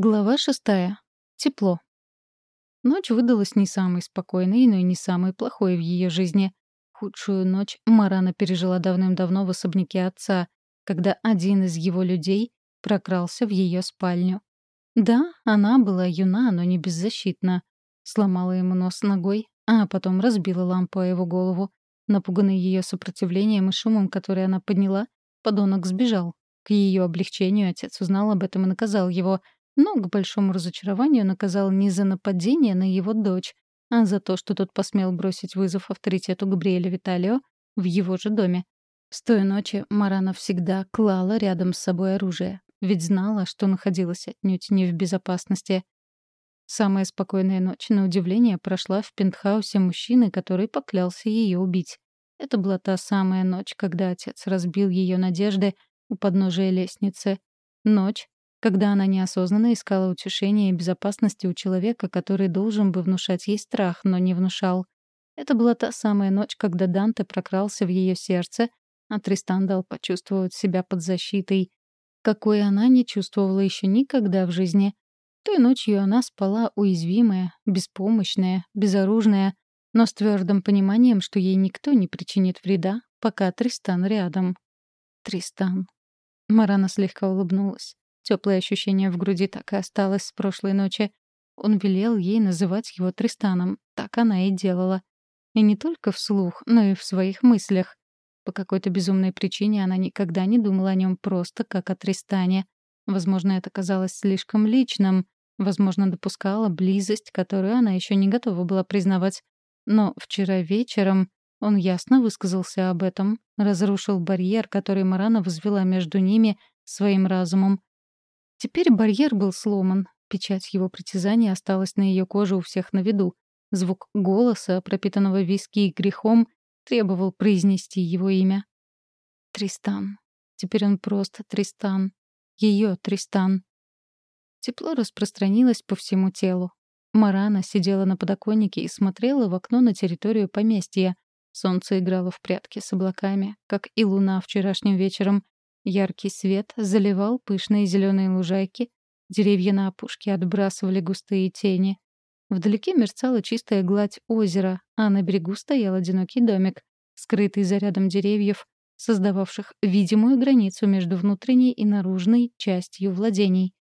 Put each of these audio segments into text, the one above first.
Глава шестая. Тепло. Ночь выдалась не самой спокойной, но и не самой плохой в ее жизни. Худшую ночь Марана пережила давным-давно в особняке отца, когда один из его людей прокрался в ее спальню. Да, она была юна, но не беззащитна. Сломала ему нос ногой, а потом разбила лампу о его голову. Напуганный ее сопротивлением и шумом, который она подняла, подонок сбежал. К ее облегчению отец узнал об этом и наказал его — но к большому разочарованию наказал не за нападение на его дочь, а за то, что тот посмел бросить вызов авторитету Габриэля Виталио в его же доме. С той ночи Марана всегда клала рядом с собой оружие, ведь знала, что находилась отнюдь не в безопасности. Самая спокойная ночь, на удивление, прошла в пентхаусе мужчины, который поклялся ее убить. Это была та самая ночь, когда отец разбил ее надежды у подножия лестницы. Ночь, когда она неосознанно искала утешения и безопасности у человека, который должен бы внушать ей страх, но не внушал. Это была та самая ночь, когда Данте прокрался в ее сердце, а Тристан дал почувствовать себя под защитой, какой она не чувствовала еще никогда в жизни. Той ночью она спала уязвимая, беспомощная, безоружная, но с твердым пониманием, что ей никто не причинит вреда, пока Тристан рядом. Тристан. Марана слегка улыбнулась. Теплое ощущение в груди так и осталось с прошлой ночи. Он велел ей называть его Тристаном. Так она и делала. И не только вслух, но и в своих мыслях. По какой-то безумной причине она никогда не думала о нем просто как о Тристане. Возможно, это казалось слишком личным. Возможно, допускала близость, которую она еще не готова была признавать. Но вчера вечером он ясно высказался об этом, разрушил барьер, который Марана возвела между ними своим разумом, Теперь барьер был сломан. Печать его притязаний осталась на ее коже у всех на виду. Звук голоса, пропитанного виски и грехом, требовал произнести его имя. Тристан. Теперь он просто Тристан. Ее Тристан. Тепло распространилось по всему телу. Марана сидела на подоконнике и смотрела в окно на территорию поместья. Солнце играло в прятки с облаками, как и луна вчерашним вечером, Яркий свет заливал пышные зеленые лужайки, деревья на опушке отбрасывали густые тени. Вдалеке мерцала чистая гладь озера, а на берегу стоял одинокий домик, скрытый за рядом деревьев, создававших видимую границу между внутренней и наружной частью владений.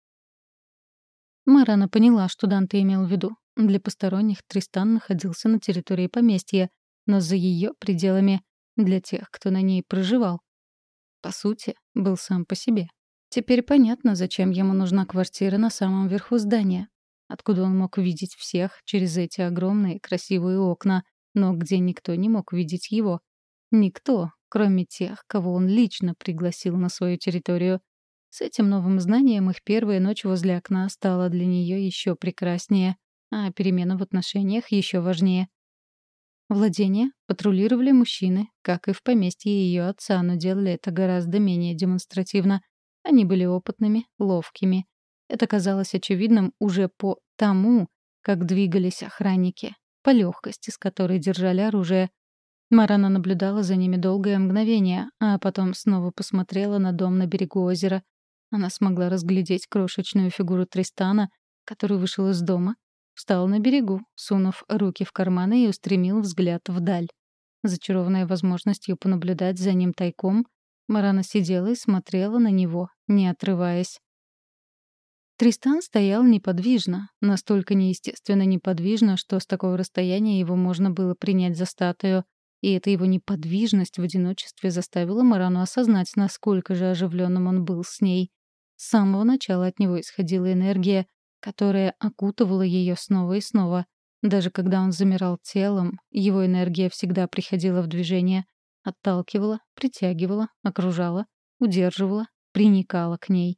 Марана поняла, что Данте имел в виду. Для посторонних Тристан находился на территории поместья, но за ее пределами — для тех, кто на ней проживал по сути, был сам по себе. Теперь понятно, зачем ему нужна квартира на самом верху здания. Откуда он мог видеть всех через эти огромные красивые окна, но где никто не мог видеть его. Никто, кроме тех, кого он лично пригласил на свою территорию. С этим новым знанием их первая ночь возле окна стала для нее еще прекраснее, а перемена в отношениях еще важнее. Владение патрулировали мужчины, как и в поместье ее отца, но делали это гораздо менее демонстративно. Они были опытными, ловкими. Это казалось очевидным уже по тому, как двигались охранники, по легкости, с которой держали оружие. Марана наблюдала за ними долгое мгновение, а потом снова посмотрела на дом на берегу озера. Она смогла разглядеть крошечную фигуру Тристана, который вышел из дома, Встал на берегу, сунув руки в карманы и устремил взгляд вдаль. Зачарованная возможностью понаблюдать за ним тайком, Марана сидела и смотрела на него, не отрываясь. Тристан стоял неподвижно, настолько неестественно неподвижно, что с такого расстояния его можно было принять за статую. И эта его неподвижность в одиночестве заставила Марану осознать, насколько же оживленным он был с ней. С самого начала от него исходила энергия, которая окутывала ее снова и снова. Даже когда он замирал телом, его энергия всегда приходила в движение, отталкивала, притягивала, окружала, удерживала, приникала к ней.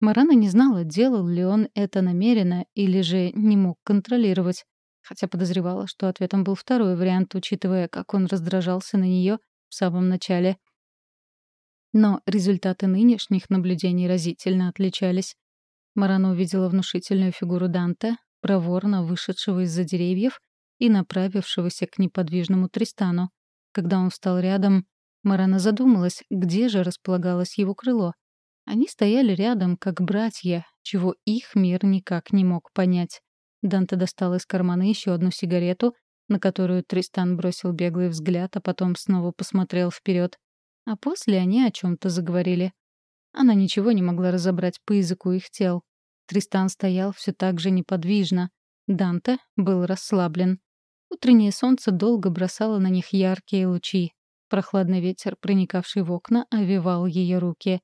Марана не знала, делал ли он это намеренно или же не мог контролировать, хотя подозревала, что ответом был второй вариант, учитывая, как он раздражался на нее в самом начале. Но результаты нынешних наблюдений разительно отличались. Марана увидела внушительную фигуру Данте, проворно вышедшего из-за деревьев и направившегося к неподвижному Тристану. Когда он встал рядом, Марана задумалась, где же располагалось его крыло. Они стояли рядом, как братья, чего их мир никак не мог понять. Данте достал из кармана еще одну сигарету, на которую Тристан бросил беглый взгляд, а потом снова посмотрел вперед. А после они о чем-то заговорили. Она ничего не могла разобрать по языку их тел. Тристан стоял все так же неподвижно. Данте был расслаблен. Утреннее солнце долго бросало на них яркие лучи. Прохладный ветер, проникавший в окна, овивал ее руки.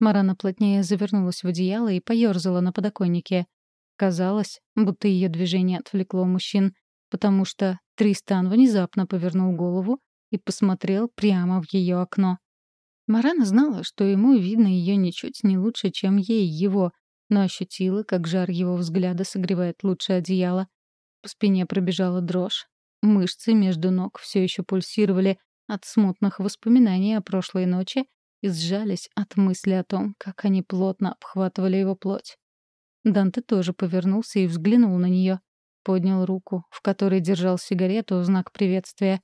Марана плотнее завернулась в одеяло и поёрзала на подоконнике. Казалось, будто ее движение отвлекло мужчин, потому что Тристан внезапно повернул голову и посмотрел прямо в ее окно. Марана знала, что ему видно ее ничуть не лучше, чем ей его, но ощутила, как жар его взгляда согревает лучше одеяла. По спине пробежала дрожь. Мышцы между ног все еще пульсировали от смутных воспоминаний о прошлой ночи и сжались от мысли о том, как они плотно обхватывали его плоть. Данте тоже повернулся и взглянул на нее. Поднял руку, в которой держал сигарету, в знак приветствия.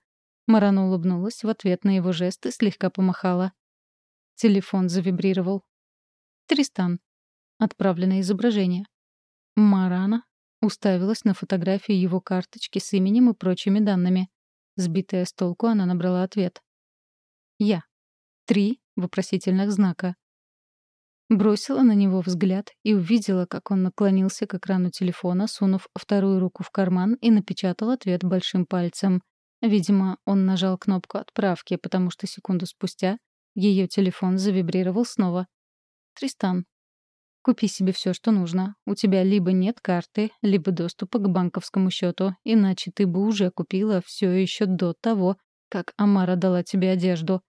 Марана улыбнулась в ответ на его жест и слегка помахала. Телефон завибрировал. Тристан. Отправлено изображение. Марана уставилась на фотографию его карточки с именем и прочими данными. Сбитая с толку, она набрала ответ. «Я». Три вопросительных знака. Бросила на него взгляд и увидела, как он наклонился к экрану телефона, сунув вторую руку в карман и напечатал ответ большим пальцем. Видимо, он нажал кнопку отправки, потому что секунду спустя ее телефон завибрировал снова. «Тристан, купи себе все, что нужно. У тебя либо нет карты, либо доступа к банковскому счету, иначе ты бы уже купила все еще до того, как Амара дала тебе одежду».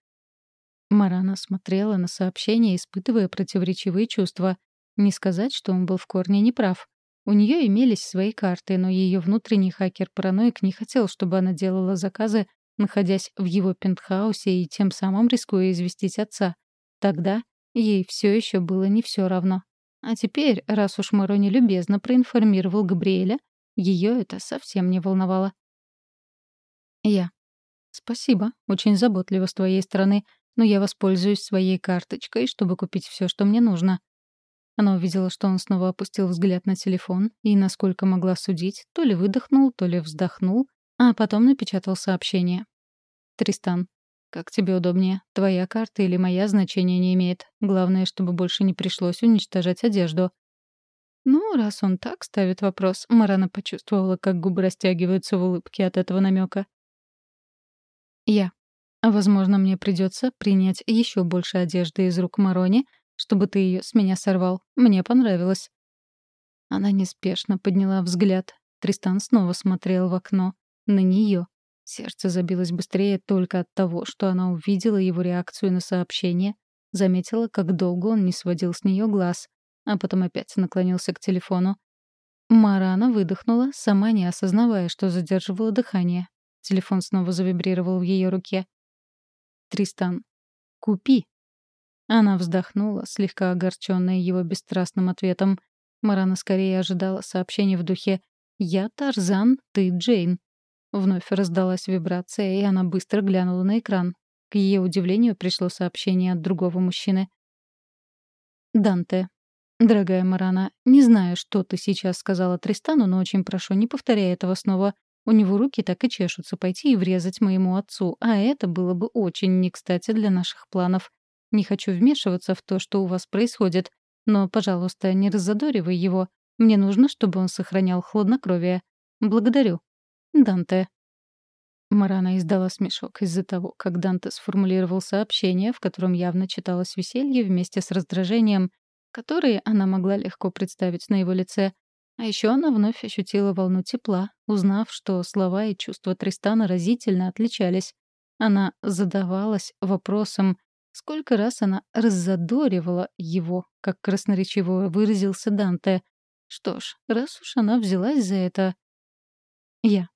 Марана смотрела на сообщение, испытывая противоречивые чувства. Не сказать, что он был в корне неправ. У нее имелись свои карты, но ее внутренний хакер-параноик не хотел, чтобы она делала заказы находясь в его пентхаусе и тем самым рискуя известить отца. Тогда ей все еще было не все равно. А теперь, раз уж Морони любезно проинформировал Габриэля, ее это совсем не волновало. Я. Спасибо, очень заботливо с твоей стороны, но я воспользуюсь своей карточкой, чтобы купить все, что мне нужно. Она увидела, что он снова опустил взгляд на телефон и, насколько могла судить, то ли выдохнул, то ли вздохнул, а потом напечатал сообщение. «Тристан, как тебе удобнее, твоя карта или моя значения не имеет. Главное, чтобы больше не пришлось уничтожать одежду». Ну, раз он так ставит вопрос, Марана почувствовала, как губы растягиваются в улыбке от этого намека. Я. Возможно, мне придется принять еще больше одежды из рук Марони, чтобы ты ее с меня сорвал. Мне понравилось. Она неспешно подняла взгляд. Тристан снова смотрел в окно. На нее. Сердце забилось быстрее только от того, что она увидела его реакцию на сообщение, заметила, как долго он не сводил с нее глаз, а потом опять наклонился к телефону. Марана выдохнула, сама не осознавая, что задерживала дыхание. Телефон снова завибрировал в ее руке. «Тристан, купи!» Она вздохнула, слегка огорченная его бесстрастным ответом. Марана скорее ожидала сообщения в духе «Я Тарзан, ты Джейн». Вновь раздалась вибрация, и она быстро глянула на экран. К ее удивлению пришло сообщение от другого мужчины. «Данте. Дорогая Марана, не знаю, что ты сейчас сказала Тристану, но очень прошу, не повторяй этого снова. У него руки так и чешутся пойти и врезать моему отцу, а это было бы очень не кстати для наших планов. Не хочу вмешиваться в то, что у вас происходит, но, пожалуйста, не раззадоривай его. Мне нужно, чтобы он сохранял хладнокровие. Благодарю. Данте. Марана издала смешок из-за того, как Данте сформулировал сообщение, в котором явно читалось веселье вместе с раздражением, которые она могла легко представить на его лице. А еще она вновь ощутила волну тепла, узнав, что слова и чувства Тристана разительно отличались. Она задавалась вопросом, сколько раз она раззадоривала его, как красноречиво выразился Данте. Что ж, раз уж она взялась за это... Я.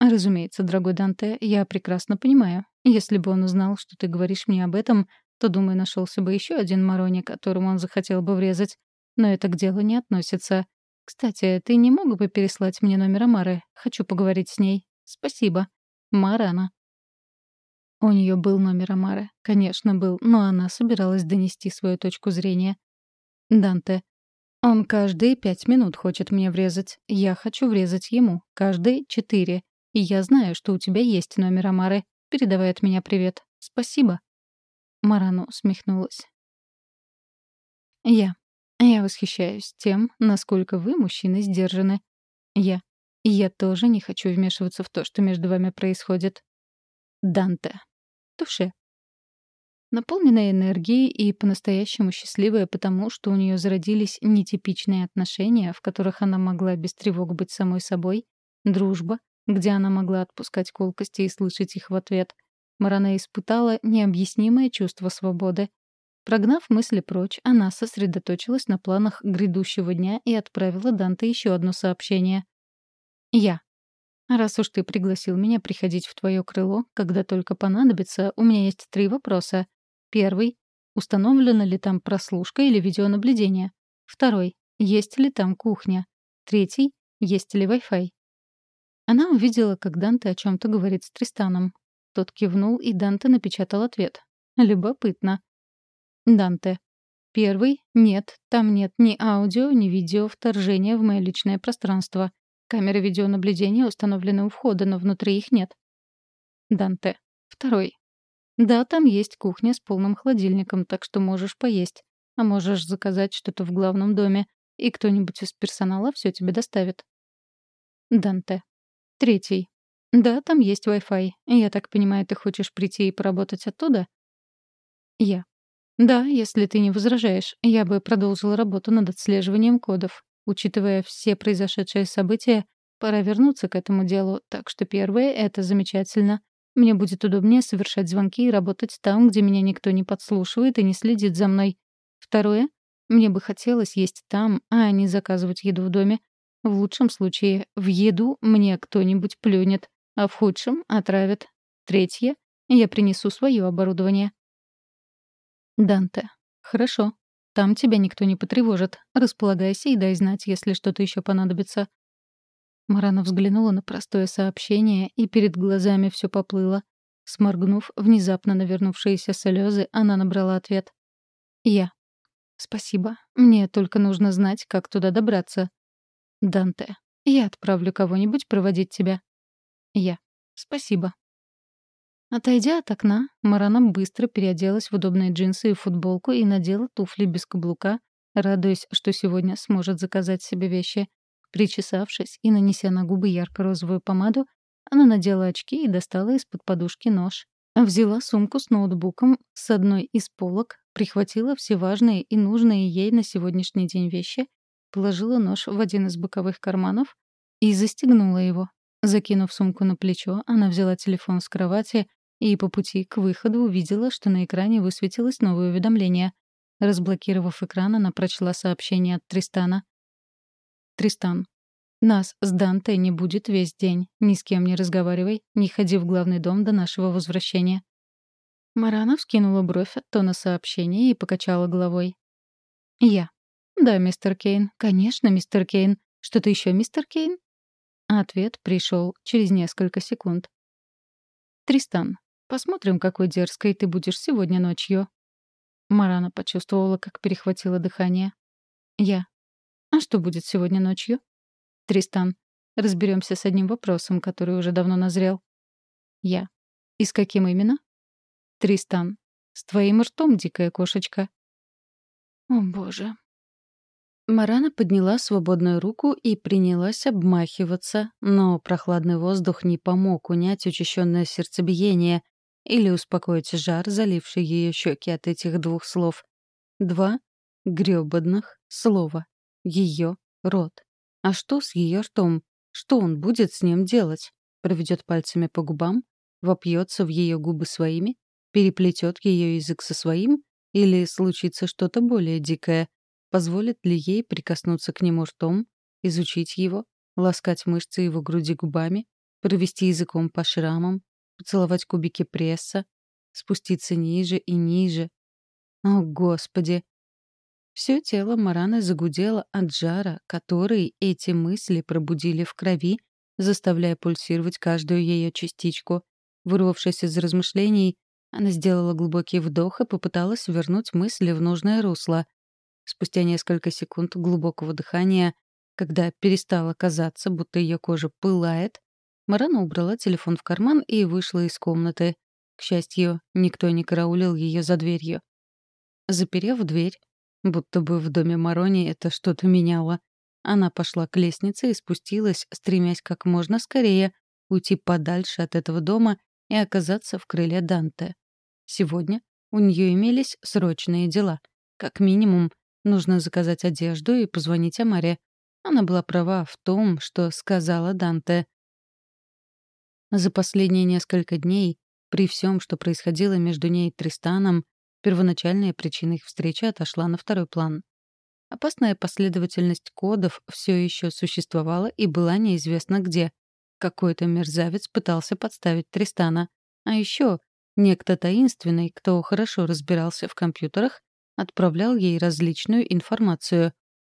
«Разумеется, дорогой Данте, я прекрасно понимаю. Если бы он узнал, что ты говоришь мне об этом, то, думаю, нашелся бы еще один Марони, которому он захотел бы врезать. Но это к делу не относится. Кстати, ты не мог бы переслать мне номер Амары? Хочу поговорить с ней. Спасибо. Марана». У нее был номер Амары. Конечно, был, но она собиралась донести свою точку зрения. «Данте, Он каждые пять минут хочет мне врезать. Я хочу врезать ему. Каждые четыре. И я знаю, что у тебя есть номер Амары. Передавай от меня привет. Спасибо. Марана усмехнулась. Я. Я восхищаюсь тем, насколько вы, мужчины, сдержаны. Я. Я тоже не хочу вмешиваться в то, что между вами происходит. Данте. Туше. Наполненная энергией и по-настоящему счастливая потому, что у нее зародились нетипичные отношения, в которых она могла без тревог быть самой собой, дружба, где она могла отпускать колкости и слышать их в ответ. Марана испытала необъяснимое чувство свободы. Прогнав мысли прочь, она сосредоточилась на планах грядущего дня и отправила Данте еще одно сообщение. «Я. Раз уж ты пригласил меня приходить в твое крыло, когда только понадобится, у меня есть три вопроса. Первый. Установлена ли там прослушка или видеонаблюдение? Второй. Есть ли там кухня? Третий. Есть ли Wi-Fi? Она увидела, как Данте о чем то говорит с Тристаном. Тот кивнул, и Данте напечатал ответ. Любопытно. Данте. Первый. Нет, там нет ни аудио, ни видео вторжения в мое личное пространство. Камеры видеонаблюдения установлены у входа, но внутри их нет. Данте. Второй. Да, там есть кухня с полным холодильником, так что можешь поесть. А можешь заказать что-то в главном доме, и кто-нибудь из персонала все тебе доставит. Данте. Третий. Да, там есть Wi-Fi. Я так понимаю, ты хочешь прийти и поработать оттуда? Я. Да, если ты не возражаешь, я бы продолжила работу над отслеживанием кодов. Учитывая все произошедшие события, пора вернуться к этому делу, так что первое — это замечательно. Мне будет удобнее совершать звонки и работать там, где меня никто не подслушивает и не следит за мной. Второе — мне бы хотелось есть там, а не заказывать еду в доме. В лучшем случае в еду мне кто-нибудь плюнет, а в худшем — отравит. Третье — я принесу свое оборудование. Данте. Хорошо. Там тебя никто не потревожит. Располагайся и дай знать, если что-то еще понадобится. Марана взглянула на простое сообщение, и перед глазами все поплыло. Сморгнув внезапно навернувшиеся слезы, она набрала ответ. «Я». «Спасибо. Мне только нужно знать, как туда добраться». «Данте, я отправлю кого-нибудь проводить тебя». «Я». «Спасибо». Отойдя от окна, Марана быстро переоделась в удобные джинсы и футболку и надела туфли без каблука, радуясь, что сегодня сможет заказать себе вещи. Причесавшись и нанеся на губы ярко-розовую помаду, она надела очки и достала из-под подушки нож. Взяла сумку с ноутбуком с одной из полок, прихватила все важные и нужные ей на сегодняшний день вещи, положила нож в один из боковых карманов и застегнула его. Закинув сумку на плечо, она взяла телефон с кровати и по пути к выходу увидела, что на экране высветилось новое уведомление. Разблокировав экран, она прочла сообщение от Тристана. Тристан. Нас с Данте не будет весь день. Ни с кем не разговаривай, не ходи в главный дом до нашего возвращения. Марана вскинула бровь от тона сообщения и покачала головой. Я. Да, мистер Кейн. Конечно, мистер Кейн. Что-то еще, мистер Кейн? Ответ пришел через несколько секунд. Тристан. Посмотрим, какой дерзкой ты будешь сегодня ночью. Марана почувствовала, как перехватило дыхание. Я. А что будет сегодня ночью? Тристан. Разберемся с одним вопросом, который уже давно назрел. Я. И с каким именно? Тристан. С твоим ртом, дикая кошечка. О, боже. Марана подняла свободную руку и принялась обмахиваться, но прохладный воздух не помог унять учащенное сердцебиение или успокоить жар, заливший ее щеки от этих двух слов. Два грёбаных слова ее рот. А что с ее ртом? Что он будет с ним делать? Проведет пальцами по губам? Вопьется в ее губы своими? Переплетет ее язык со своим? Или случится что-то более дикое? Позволит ли ей прикоснуться к нему ртом, изучить его, ласкать мышцы его груди губами, провести языком по шрамам, поцеловать кубики пресса, спуститься ниже и ниже? О, Господи! Все тело Мараны загудело от жара, который эти мысли пробудили в крови, заставляя пульсировать каждую ее частичку. Вырвавшись из размышлений, она сделала глубокий вдох и попыталась вернуть мысли в нужное русло. Спустя несколько секунд глубокого дыхания, когда перестало казаться, будто ее кожа пылает, Марана убрала телефон в карман и вышла из комнаты. К счастью, никто не караулил ее за дверью. Заперев дверь, будто бы в доме Марони это что-то меняло, она пошла к лестнице и спустилась, стремясь как можно скорее уйти подальше от этого дома и оказаться в крыле Данте. Сегодня у нее имелись срочные дела. Как минимум, нужно заказать одежду и позвонить Амаре. Она была права в том, что сказала Данте. За последние несколько дней, при всем, что происходило между ней и Тристаном, первоначальная причина их встречи отошла на второй план. Опасная последовательность кодов все еще существовала и была неизвестна где. Какой-то мерзавец пытался подставить Тристана. А еще некто таинственный, кто хорошо разбирался в компьютерах, отправлял ей различную информацию.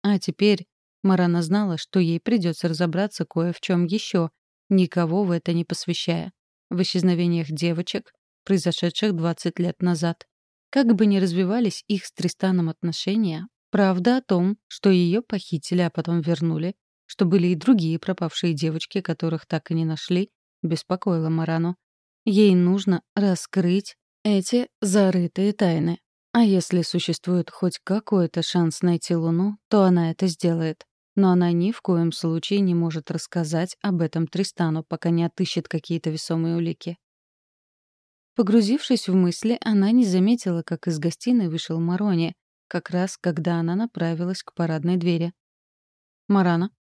А теперь Марана знала, что ей придется разобраться кое в чем еще, никого в это не посвящая. В исчезновениях девочек, произошедших 20 лет назад. Как бы ни развивались их с Тристаном отношения, Правда о том, что ее похитили, а потом вернули, что были и другие пропавшие девочки, которых так и не нашли, беспокоила Марану. Ей нужно раскрыть эти зарытые тайны. А если существует хоть какой-то шанс найти Луну, то она это сделает. Но она ни в коем случае не может рассказать об этом Тристану, пока не отыщет какие-то весомые улики. Погрузившись в мысли, она не заметила, как из гостиной вышел Марони, как раз когда она направилась к парадной двери. «Марана».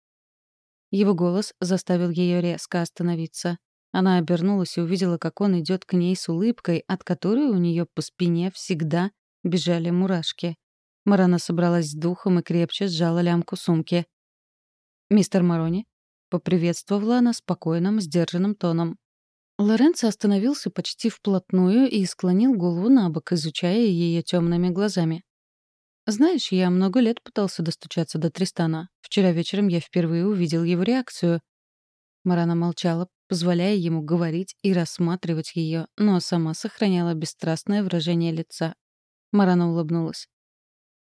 Его голос заставил ее резко остановиться. Она обернулась и увидела, как он идет к ней с улыбкой, от которой у нее по спине всегда бежали мурашки. Марана собралась с духом и крепче сжала лямку сумки. «Мистер Марони?» — поприветствовала она спокойным, сдержанным тоном. Лоренцо остановился почти вплотную и склонил голову на бок, изучая ее темными глазами. «Знаешь, я много лет пытался достучаться до Тристана. Вчера вечером я впервые увидел его реакцию». Марана молчала, позволяя ему говорить и рассматривать ее, но сама сохраняла бесстрастное выражение лица. Марана улыбнулась.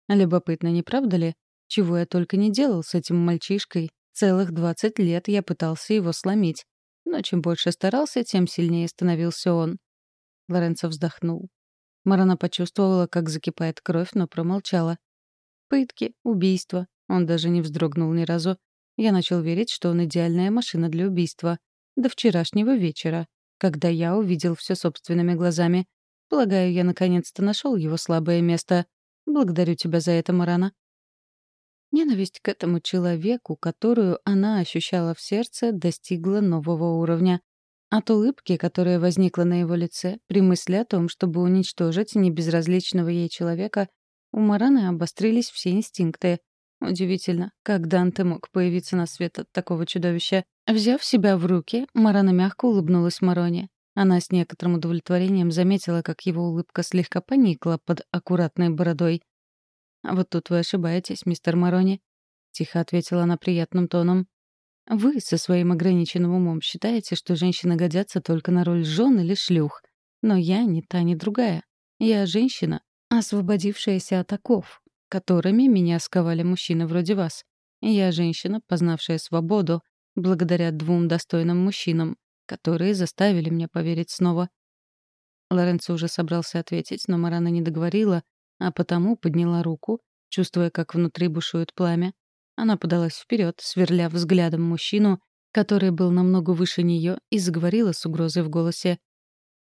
«Любопытно, не правда ли? Чего я только не делал с этим мальчишкой. Целых двадцать лет я пытался его сломить. Но чем больше старался, тем сильнее становился он». Лоренцо вздохнул. Марана почувствовала, как закипает кровь, но промолчала. Пытки, убийства. Он даже не вздрогнул ни разу. Я начал верить, что он идеальная машина для убийства. До вчерашнего вечера, когда я увидел все собственными глазами. Полагаю, я наконец-то нашел его слабое место. Благодарю тебя за это, Марана. Ненависть к этому человеку, которую она ощущала в сердце, достигла нового уровня. От улыбки, которая возникла на его лице, при мысли о том, чтобы уничтожить небезразличного ей человека, у Мараны обострились все инстинкты. Удивительно, как Данте мог появиться на свет от такого чудовища. Взяв себя в руки, Марана мягко улыбнулась Мароне. Она с некоторым удовлетворением заметила, как его улыбка слегка поникла под аккуратной бородой. «А вот тут вы ошибаетесь, мистер Марони», — тихо ответила она приятным тоном. Вы со своим ограниченным умом считаете, что женщины годятся только на роль жен или шлюх. Но я не та, ни другая. Я женщина, освободившаяся от оков, которыми меня сковали мужчины вроде вас. Я женщина, познавшая свободу, благодаря двум достойным мужчинам, которые заставили меня поверить снова. Лоренцо уже собрался ответить, но Марана не договорила, а потому подняла руку, чувствуя, как внутри бушует пламя, она подалась вперед, сверля взглядом мужчину, который был намного выше нее, и заговорила с угрозой в голосе.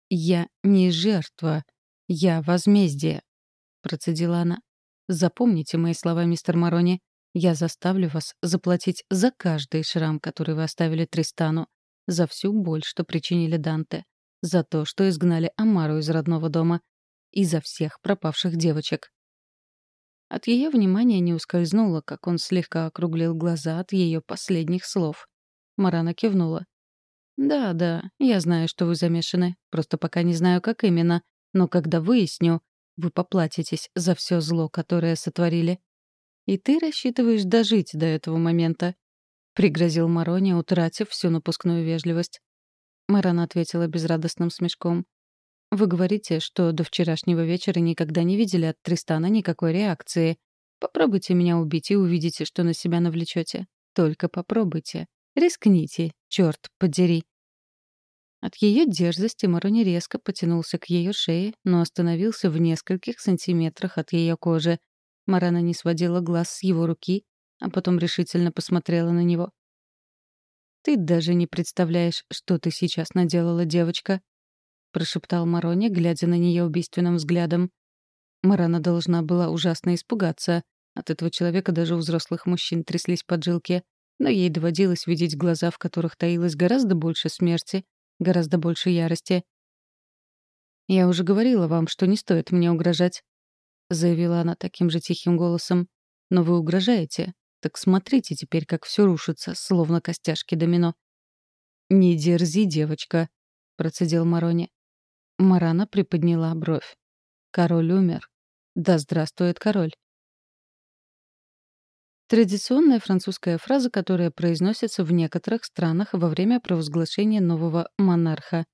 «Я не жертва. Я возмездие», — процедила она. «Запомните мои слова, мистер Марони. Я заставлю вас заплатить за каждый шрам, который вы оставили Тристану, за всю боль, что причинили Данте, за то, что изгнали Амару из родного дома, и за всех пропавших девочек. От ее внимания не ускользнуло, как он слегка округлил глаза от ее последних слов. Марана кивнула. «Да, да, я знаю, что вы замешаны. Просто пока не знаю, как именно. Но когда выясню, вы поплатитесь за все зло, которое сотворили. И ты рассчитываешь дожить до этого момента?» — пригрозил Марони, утратив всю напускную вежливость. Марана ответила безрадостным смешком. Вы говорите, что до вчерашнего вечера никогда не видели от Тристана никакой реакции. Попробуйте меня убить и увидите, что на себя навлечете. Только попробуйте. Рискните, черт подери. От ее дерзости Марони резко потянулся к ее шее, но остановился в нескольких сантиметрах от ее кожи. Марана не сводила глаз с его руки, а потом решительно посмотрела на него. «Ты даже не представляешь, что ты сейчас наделала, девочка», — прошептал Марони, глядя на нее убийственным взглядом. Марана должна была ужасно испугаться. От этого человека даже у взрослых мужчин тряслись поджилки. Но ей доводилось видеть глаза, в которых таилось гораздо больше смерти, гораздо больше ярости. «Я уже говорила вам, что не стоит мне угрожать», — заявила она таким же тихим голосом. «Но вы угрожаете. Так смотрите теперь, как все рушится, словно костяшки домино». «Не дерзи, девочка», — процедил Марони. Марана приподняла бровь. Король умер. Да здравствует король. Традиционная французская фраза, которая произносится в некоторых странах во время провозглашения нового монарха.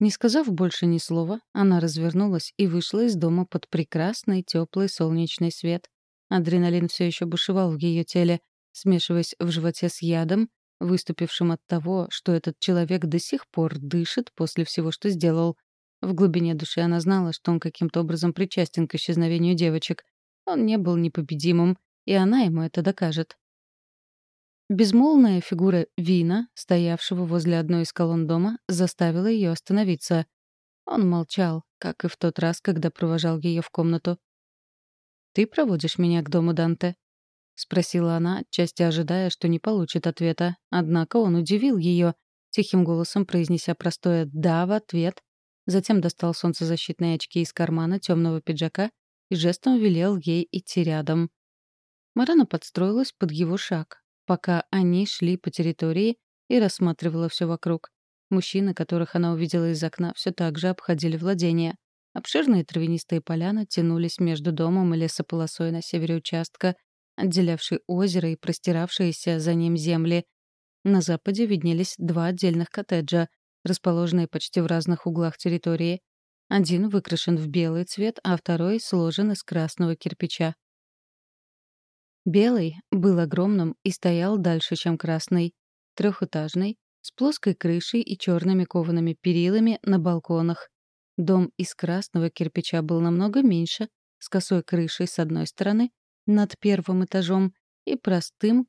Не сказав больше ни слова, она развернулась и вышла из дома под прекрасный теплый солнечный свет. Адреналин все еще бушевал в ее теле, смешиваясь в животе с ядом, выступившим от того, что этот человек до сих пор дышит после всего, что сделал. В глубине души она знала, что он каким-то образом причастен к исчезновению девочек. Он не был непобедимым, и она ему это докажет. Безмолвная фигура Вина, стоявшего возле одной из колонн дома, заставила ее остановиться. Он молчал, как и в тот раз, когда провожал ее в комнату. «Ты проводишь меня к дому Данте?» — спросила она, отчасти ожидая, что не получит ответа. Однако он удивил ее, тихим голосом произнеся простое «да» в ответ, Затем достал солнцезащитные очки из кармана темного пиджака и жестом велел ей идти рядом. Марана подстроилась под его шаг, пока они шли по территории и рассматривала все вокруг. Мужчины, которых она увидела из окна, все так же обходили владения. Обширные травянистые поляны тянулись между домом и лесополосой на севере участка, отделявшей озеро и простиравшиеся за ним земли. На западе виднелись два отдельных коттеджа, расположенные почти в разных углах территории. Один выкрашен в белый цвет, а второй сложен из красного кирпича. Белый был огромным и стоял дальше, чем красный. Трехэтажный, с плоской крышей и черными коваными перилами на балконах. Дом из красного кирпича был намного меньше, с косой крышей с одной стороны, над первым этажом, и простым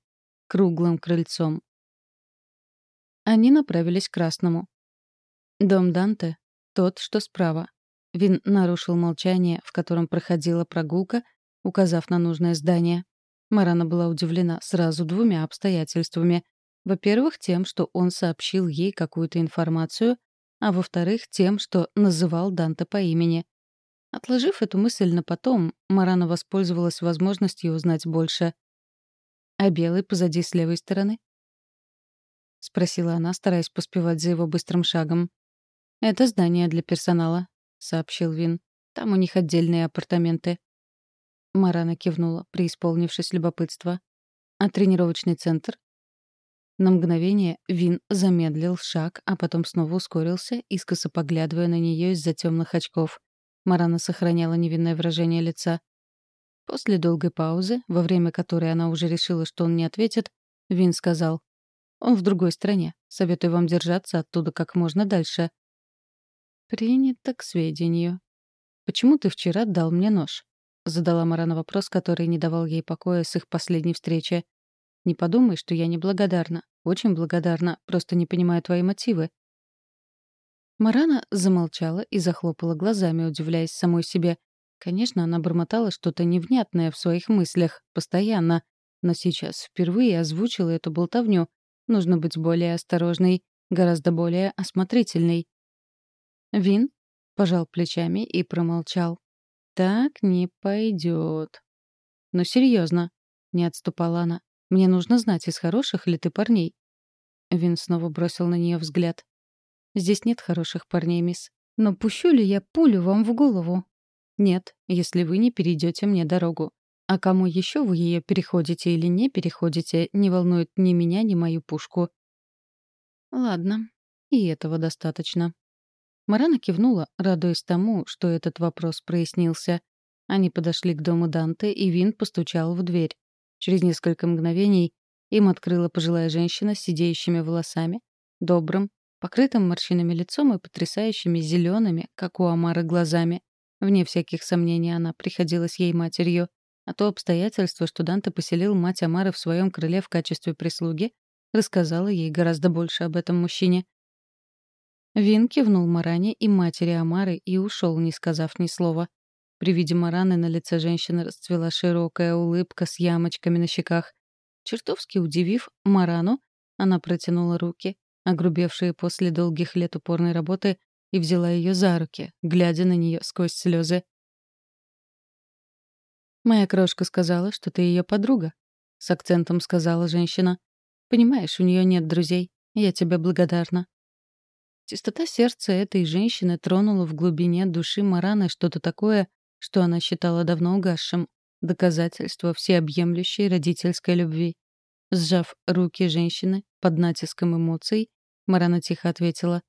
круглым крыльцом. Они направились к красному. Дом Данте — тот, что справа. Вин нарушил молчание, в котором проходила прогулка, указав на нужное здание. Марана была удивлена сразу двумя обстоятельствами. Во-первых, тем, что он сообщил ей какую-то информацию, а во-вторых, тем, что называл Данте по имени. Отложив эту мысль на потом, Марана воспользовалась возможностью узнать больше. «А белый позади с левой стороны?» — спросила она, стараясь поспевать за его быстрым шагом. «Это здание для персонала», — сообщил Вин. «Там у них отдельные апартаменты». Марана кивнула, преисполнившись любопытства. «А тренировочный центр?» На мгновение Вин замедлил шаг, а потом снова ускорился, искоса поглядывая на нее из-за темных очков. Марана сохраняла невинное выражение лица. После долгой паузы, во время которой она уже решила, что он не ответит, Вин сказал. «Он в другой стране. Советую вам держаться оттуда как можно дальше. «Принято к сведению. Почему ты вчера дал мне нож?» — задала Марана вопрос, который не давал ей покоя с их последней встречи. «Не подумай, что я неблагодарна. Очень благодарна, просто не понимаю твои мотивы». Марана замолчала и захлопала глазами, удивляясь самой себе. Конечно, она бормотала что-то невнятное в своих мыслях, постоянно, но сейчас впервые озвучила эту болтовню. Нужно быть более осторожной, гораздо более осмотрительной. Вин пожал плечами и промолчал. «Так не пойдет». «Но серьезно», — не отступала она. «Мне нужно знать, из хороших ли ты парней». Вин снова бросил на нее взгляд. «Здесь нет хороших парней, мисс. Но пущу ли я пулю вам в голову?» «Нет, если вы не перейдете мне дорогу. А кому еще вы ее переходите или не переходите, не волнует ни меня, ни мою пушку». «Ладно, и этого достаточно». Марана кивнула, радуясь тому, что этот вопрос прояснился. Они подошли к дому Данте, и Вин постучал в дверь. Через несколько мгновений им открыла пожилая женщина с сидеющими волосами, добрым, покрытым морщинами лицом и потрясающими зелеными, как у Амары, глазами. Вне всяких сомнений она приходилась ей матерью, а то обстоятельство, что Данте поселил мать Амары в своем крыле в качестве прислуги, рассказала ей гораздо больше об этом мужчине. Вин кивнул Маране и матери Амары и ушел, не сказав ни слова. При виде Мараны на лице женщины расцвела широкая улыбка с ямочками на щеках. Чертовски удивив Марану, она протянула руки, огрубевшие после долгих лет упорной работы, и взяла ее за руки, глядя на нее сквозь слезы. «Моя крошка сказала, что ты ее подруга», — с акцентом сказала женщина. «Понимаешь, у нее нет друзей. Я тебе благодарна». Чистота сердца этой женщины тронула в глубине души Мараны что-то такое, что она считала давно угасшим. Доказательство всеобъемлющей родительской любви. Сжав руки женщины под натиском эмоций, Марана тихо ответила.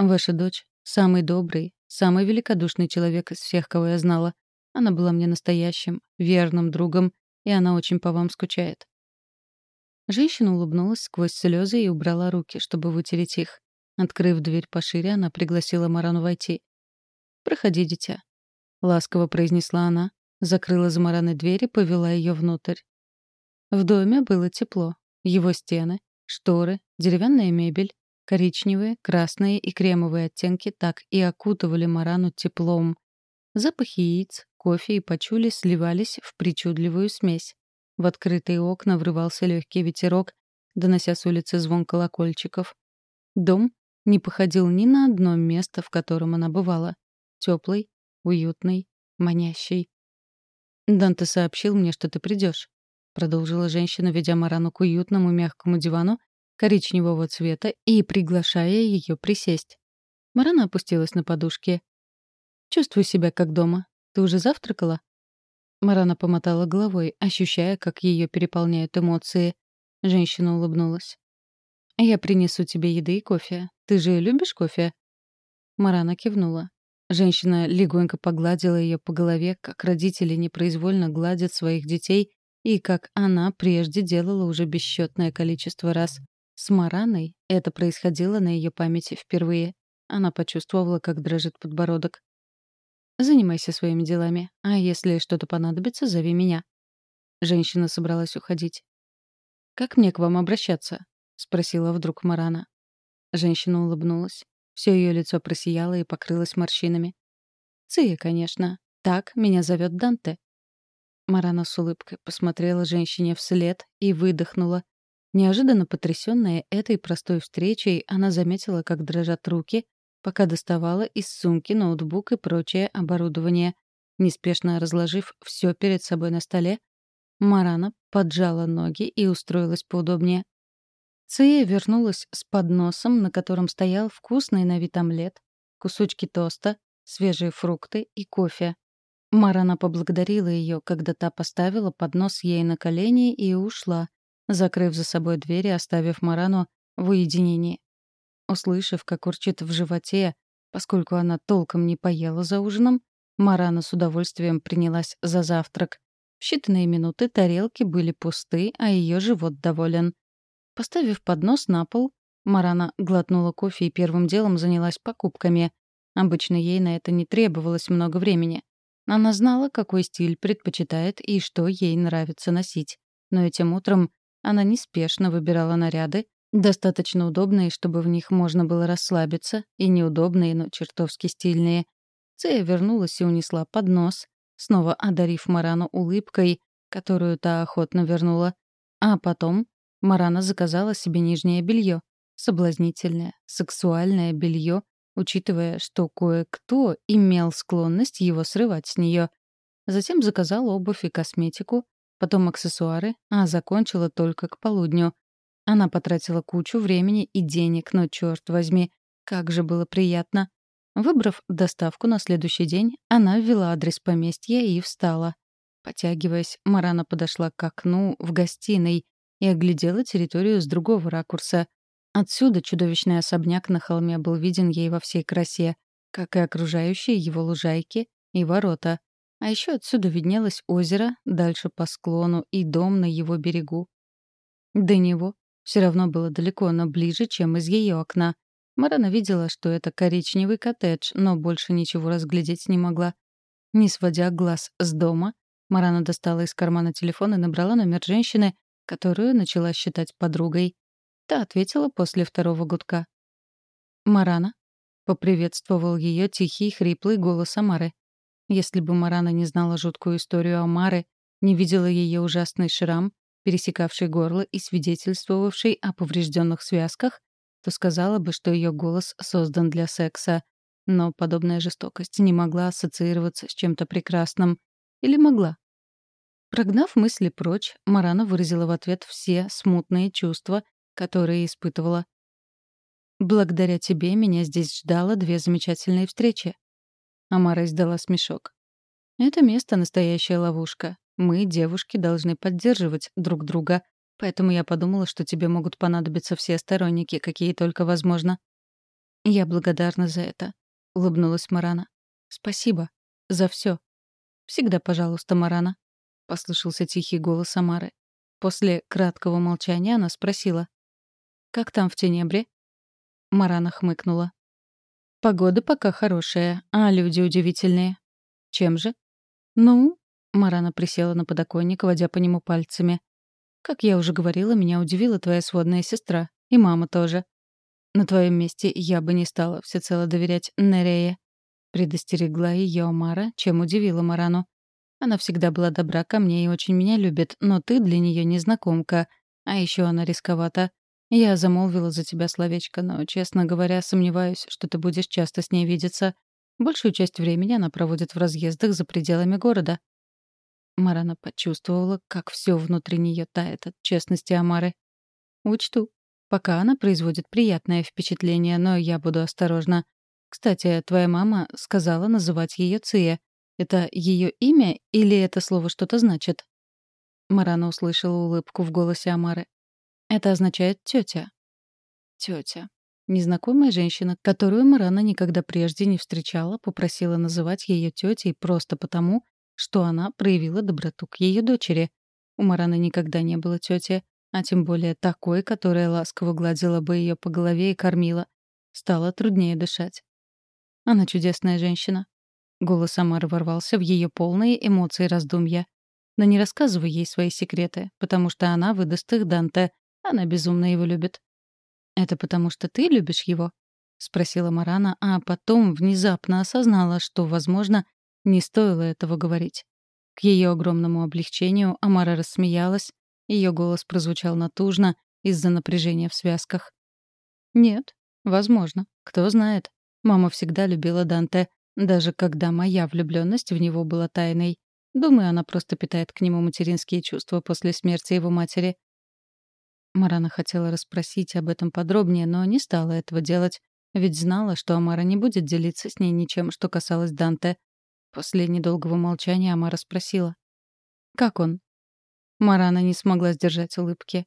«Ваша дочь — самый добрый, самый великодушный человек из всех, кого я знала. Она была мне настоящим, верным другом, и она очень по вам скучает». Женщина улыбнулась сквозь слезы и убрала руки, чтобы вытереть их. Открыв дверь пошире, она пригласила Марану войти. «Проходи, дитя», — ласково произнесла она, закрыла за Мараной дверь и повела ее внутрь. В доме было тепло. Его стены, шторы, деревянная мебель, коричневые, красные и кремовые оттенки так и окутывали Марану теплом. Запахи яиц, кофе и пачули сливались в причудливую смесь. В открытые окна врывался легкий ветерок, донося с улицы звон колокольчиков. Дом не походил ни на одно место, в котором она бывала. Теплый, уютный, манящий. «Данте сообщил мне, что ты придешь», — продолжила женщина, ведя Марану к уютному мягкому дивану коричневого цвета и приглашая ее присесть. Марана опустилась на подушке. «Чувствую себя как дома. Ты уже завтракала?» Марана помотала головой, ощущая, как ее переполняют эмоции. Женщина улыбнулась. «Я принесу тебе еды и кофе. Ты же любишь кофе?» Марана кивнула. Женщина легонько погладила ее по голове, как родители непроизвольно гладят своих детей, и как она прежде делала уже бесчетное количество раз. С Мараной это происходило на ее памяти впервые. Она почувствовала, как дрожит подбородок. «Занимайся своими делами, а если что-то понадобится, зови меня». Женщина собралась уходить. «Как мне к вам обращаться?» — спросила вдруг Марана. Женщина улыбнулась. Все ее лицо просияло и покрылось морщинами. «Ция, конечно. Так меня зовет Данте». Марана с улыбкой посмотрела женщине вслед и выдохнула. Неожиданно потрясённая этой простой встречей, она заметила, как дрожат руки, пока доставала из сумки ноутбук и прочее оборудование. Неспешно разложив все перед собой на столе, Марана поджала ноги и устроилась поудобнее. Ция вернулась с подносом, на котором стоял вкусный на вид омлет, кусочки тоста, свежие фрукты и кофе. Марана поблагодарила ее, когда та поставила поднос ей на колени и ушла, закрыв за собой дверь и оставив Марану в уединении. Услышав, как урчит в животе, поскольку она толком не поела за ужином, Марана с удовольствием принялась за завтрак. В считанные минуты тарелки были пусты, а ее живот доволен. Поставив поднос на пол, Марана глотнула кофе и первым делом занялась покупками. Обычно ей на это не требовалось много времени. Она знала, какой стиль предпочитает и что ей нравится носить. Но этим утром она неспешно выбирала наряды, достаточно удобные, чтобы в них можно было расслабиться, и неудобные, но чертовски стильные. Цея вернулась и унесла поднос, снова одарив Марану улыбкой, которую та охотно вернула. А потом Марана заказала себе нижнее белье. Соблазнительное, сексуальное белье, учитывая, что кое-кто имел склонность его срывать с нее. Затем заказала обувь и косметику, потом аксессуары, а закончила только к полудню. Она потратила кучу времени и денег, но, черт возьми, как же было приятно. Выбрав доставку на следующий день, она ввела адрес поместья и встала. Потягиваясь, Марана подошла к окну в гостиной, и оглядела территорию с другого ракурса. Отсюда чудовищный особняк на холме был виден ей во всей красе, как и окружающие его лужайки и ворота. А еще отсюда виднелось озеро, дальше по склону и дом на его берегу. До него все равно было далеко, но ближе, чем из ее окна. Марана видела, что это коричневый коттедж, но больше ничего разглядеть не могла. Не сводя глаз с дома, Марана достала из кармана телефон и набрала номер женщины, которую начала считать подругой. Та ответила после второго гудка. «Марана?» — поприветствовал ее тихий, хриплый голос Амары. Если бы Марана не знала жуткую историю Амары, не видела ее ужасный шрам, пересекавший горло и свидетельствовавший о поврежденных связках, то сказала бы, что ее голос создан для секса. Но подобная жестокость не могла ассоциироваться с чем-то прекрасным. Или могла? Прогнав мысли прочь, Марана выразила в ответ все смутные чувства, которые испытывала. «Благодаря тебе меня здесь ждало две замечательные встречи». Амара издала смешок. «Это место — настоящая ловушка. Мы, девушки, должны поддерживать друг друга. Поэтому я подумала, что тебе могут понадобиться все сторонники, какие только возможно». «Я благодарна за это», — улыбнулась Марана. «Спасибо. За все. Всегда, пожалуйста, Марана», — послышался тихий голос Амары. После краткого молчания она спросила. «Как там в Тенебре?» Марана хмыкнула. «Погода пока хорошая, а люди удивительные. Чем же?» «Ну?» — Марана присела на подоконник, водя по нему пальцами. «Как я уже говорила, меня удивила твоя сводная сестра. И мама тоже. На твоем месте я бы не стала всецело доверять Нерее». Предостерегла ее Амара, чем удивила Марану. Она всегда была добра ко мне и очень меня любит, но ты для нее незнакомка. А еще она рисковата. Я замолвила за тебя словечко, но, честно говоря, сомневаюсь, что ты будешь часто с ней видеться. Большую часть времени она проводит в разъездах за пределами города. Марана почувствовала, как все внутри нее тает от честности Амары. Учту. Пока она производит приятное впечатление, но я буду осторожна. Кстати, твоя мама сказала называть ее Ция. Это ее имя или это слово что-то значит? Марана услышала улыбку в голосе Амары. Это означает тетя. Тетя. Незнакомая женщина, которую Марана никогда прежде не встречала, попросила называть ее тетей просто потому, что она проявила доброту к ее дочери. У Мараны никогда не было тети, а тем более такой, которая ласково гладила бы ее по голове и кормила. Стало труднее дышать. Она чудесная женщина. Голос Амары ворвался в ее полные эмоции раздумья. Но не рассказывай ей свои секреты, потому что она выдаст их Данте. Она безумно его любит. «Это потому что ты любишь его?» — спросила Марана, а потом внезапно осознала, что, возможно, не стоило этого говорить. К ее огромному облегчению Амара рассмеялась, ее голос прозвучал натужно из-за напряжения в связках. «Нет, возможно, кто знает. Мама всегда любила Данте, даже когда моя влюбленность в него была тайной. Думаю, она просто питает к нему материнские чувства после смерти его матери. Марана хотела расспросить об этом подробнее, но не стала этого делать, ведь знала, что Амара не будет делиться с ней ничем, что касалось Данте. После недолгого молчания Амара спросила. «Как он?» Марана не смогла сдержать улыбки.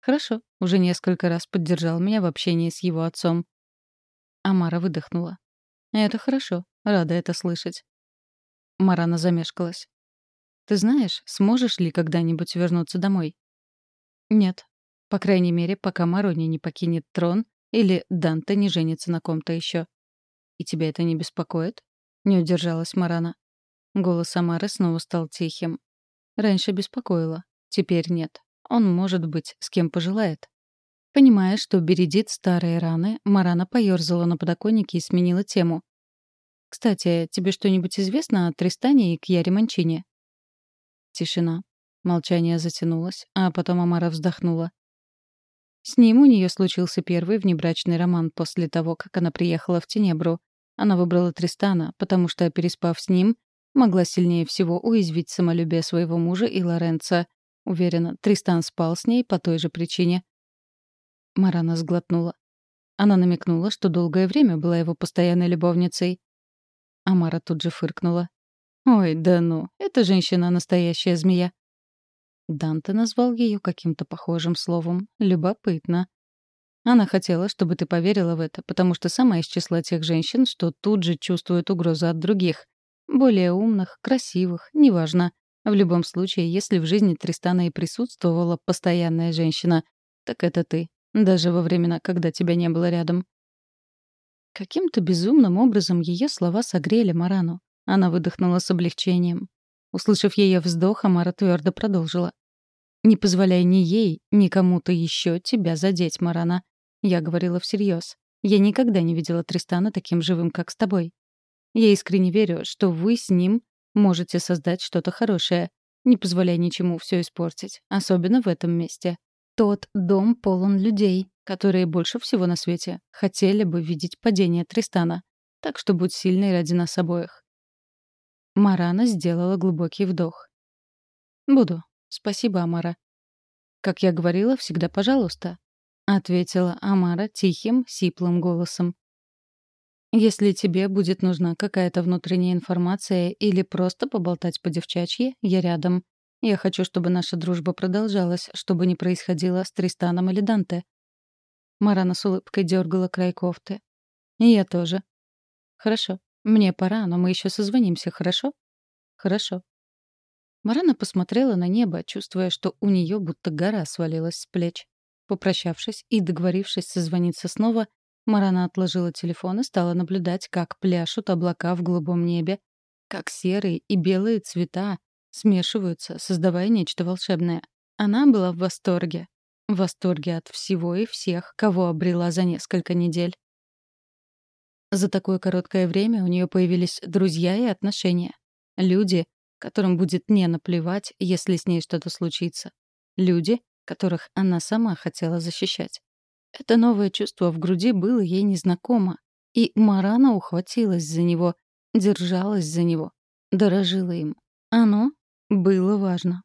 «Хорошо, уже несколько раз поддержал меня в общении с его отцом». Амара выдохнула. «Это хорошо. Рада это слышать». Марана замешкалась. «Ты знаешь, сможешь ли когда-нибудь вернуться домой?» «Нет. По крайней мере, пока Марони не покинет трон или Данте не женится на ком-то еще. И тебя это не беспокоит?» Не удержалась Марана. Голос Амары снова стал тихим. Раньше беспокоило. Теперь нет. Он может быть с кем пожелает. Понимая, что бередит старые раны, Марана поёрзала на подоконнике и сменила тему. «Кстати, тебе что-нибудь известно о Тристане и Кьяре Манчине?» Тишина. Молчание затянулось, а потом Амара вздохнула. С ним у нее случился первый внебрачный роман после того, как она приехала в Тенебру. Она выбрала Тристана, потому что, переспав с ним, могла сильнее всего уязвить самолюбие своего мужа и Лоренца. Уверена, Тристан спал с ней по той же причине. Марана сглотнула. Она намекнула, что долгое время была его постоянной любовницей. Амара тут же фыркнула. «Ой, да ну, эта женщина — настоящая змея». Данте назвал ее каким-то похожим словом. Любопытно. Она хотела, чтобы ты поверила в это, потому что сама из числа тех женщин, что тут же чувствуют угрозу от других. Более умных, красивых, неважно. В любом случае, если в жизни Тристана и присутствовала постоянная женщина, так это ты, даже во времена, когда тебя не было рядом. Каким-то безумным образом ее слова согрели Марану. Она выдохнула с облегчением. Услышав ее вздох, Амара твердо продолжила. «Не позволяй ни ей, ни кому-то еще тебя задеть, Марана. Я говорила всерьез. Я никогда не видела Тристана таким живым, как с тобой. Я искренне верю, что вы с ним можете создать что-то хорошее. Не позволяй ничему все испортить, особенно в этом месте. Тот дом полон людей, которые больше всего на свете хотели бы видеть падение Тристана. Так что будь сильной ради нас обоих. Марана сделала глубокий вдох. «Буду. Спасибо, Амара». «Как я говорила, всегда пожалуйста», — ответила Амара тихим, сиплым голосом. «Если тебе будет нужна какая-то внутренняя информация или просто поболтать по-девчачьи, я рядом. Я хочу, чтобы наша дружба продолжалась, чтобы не происходило с Тристаном или Данте». Марана с улыбкой дергала край кофты. «И я тоже». «Хорошо. «Мне пора, но мы еще созвонимся, хорошо?» «Хорошо». Марана посмотрела на небо, чувствуя, что у нее будто гора свалилась с плеч. Попрощавшись и договорившись созвониться снова, Марана отложила телефон и стала наблюдать, как пляшут облака в голубом небе, как серые и белые цвета смешиваются, создавая нечто волшебное. Она была в восторге. В восторге от всего и всех, кого обрела за несколько недель. За такое короткое время у нее появились друзья и отношения. Люди, которым будет не наплевать, если с ней что-то случится. Люди, которых она сама хотела защищать. Это новое чувство в груди было ей незнакомо. И Марана ухватилась за него, держалась за него, дорожила им. Оно было важно.